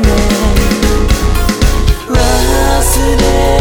めれ忘れ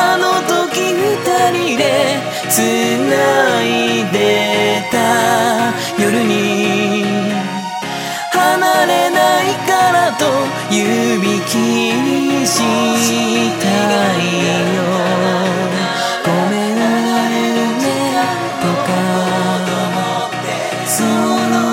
あの時二人で繋いでた夜に離れないからと指切りしたいよごめんなれるねとかその